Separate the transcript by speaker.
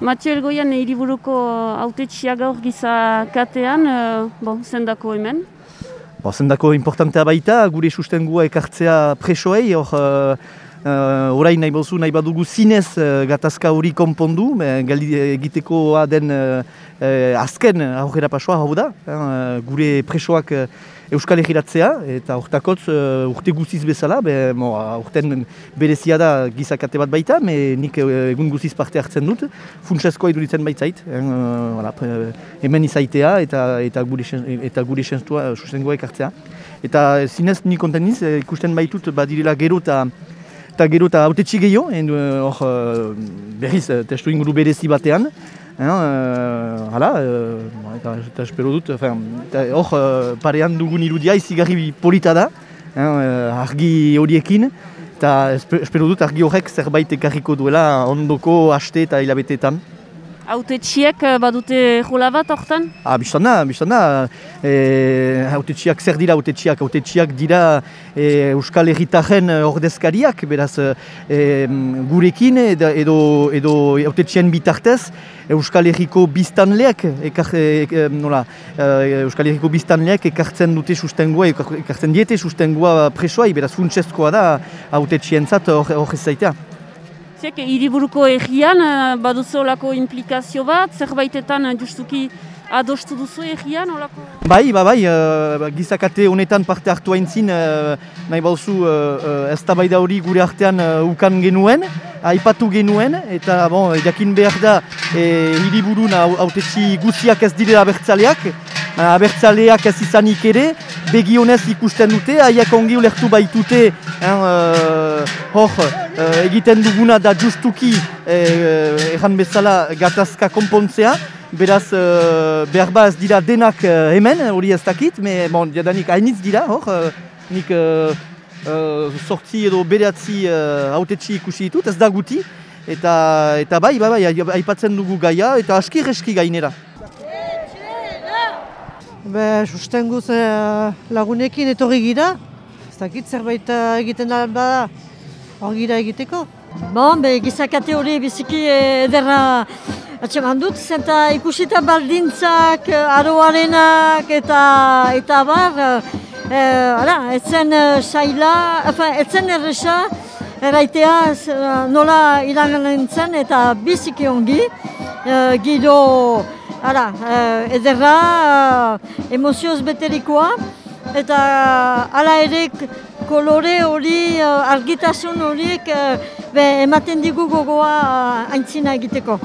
Speaker 1: Matio Elgoian hiriburuko autetxia gaur giza katean, uh, bon, zendako hemen?
Speaker 2: Bo, zendako importantea baita, gure sustengua ekartzea presoei, hor uh, uh, orain nahi bozu nahi badugu zinez uh, gatazka hori konpondu, galdi egiteko den uh, uh, azken aurrera pasoa hau da, uh, gure presoak uh, Euskal Egiratzea, eta hortakotz uh, urte guziz bezala, be, mo, urten berezia da gizakate bat baita, me nik egun guziz parte hartzen dut, funtsezkoa iduritzen baitzait, uh, voilà, hemen izaitea eta eta gure, eta gure senstua sustengoa ekartzea. Eta zinez nik konten niz, ikusten baitut badirela gero eta eta gero eta haute txigeio, hor berriz testu inguru berezi batean, Uh, hala, uh, eta, eta espero dut, hor parean dugun irudia izigarri polita da, argi horiekin, eta espero dut argi horrek zerbait ekarriko duela ondoko haste eta hilabeteetan.
Speaker 1: Haute txiek badute jola bat hortan?
Speaker 2: Ah, biztan da, biztan da. E, haute txiak zer dira haute txiak? Haute txiak dira e, Euskal Herritaren ordezkariak, beraz e, gurekin edo, edo, edo haute txien bitartez, Euskal Herriko biztanleak, e, nola, Euskal Herriko biztanleak ekartzen dute sustengoa, ekartzen diete sustengoa presoa, beraz funtsezkoa da haute txien zat hor zaitea.
Speaker 1: Ziek, hiriburuko egian, eh, baduzu olako implikazio bat, zerbaitetan eh, justuki adostu duzu egian, olako?
Speaker 2: Bai, ba, bai, uh, gizakate honetan parte hartu haintzin, nahi bauzu ez hori gure artean ukan genuen, aipatu genuen, eta bon, jakin behar da e, hiriburun autetxi guziak ez direla abertzaleak, abertzaleak ez izanik ere, begionez ikusten dute, haiak ongi ulertu baitute, uh, hor, uh, egiten duguna da justuki erran bezala gatazka konpontzea, beraz uh, behar ba ez dira denak uh, hemen, hori ez dakit, me, bon, jadanik hainitz dira, hor, uh, nik uh, uh, sortzi edo bereatzi uh, autetxi ikusi ditut, ez da guti, eta, eta bai, bai, bai, aipatzen dugu gaia, eta aski reski gainera.
Speaker 3: Be, sustenguz uh, lagunekin etorri gira, ez dakit zerbait egiten da bada, hor egiteko.
Speaker 4: Bon, be, gizakate hori biziki ederra atxeman dut, zenta ikusita baldintzak, aroarenak eta eta bar, e, ara, etzen saila, efa, etzen erresa, erraitea nola iraganen zen eta biziki ongi, e, gido, ara, ederra, emozioz beterikoa, eta hala ere kolore hori, argitasun horiek ematen digu gogoa aintzina egiteko.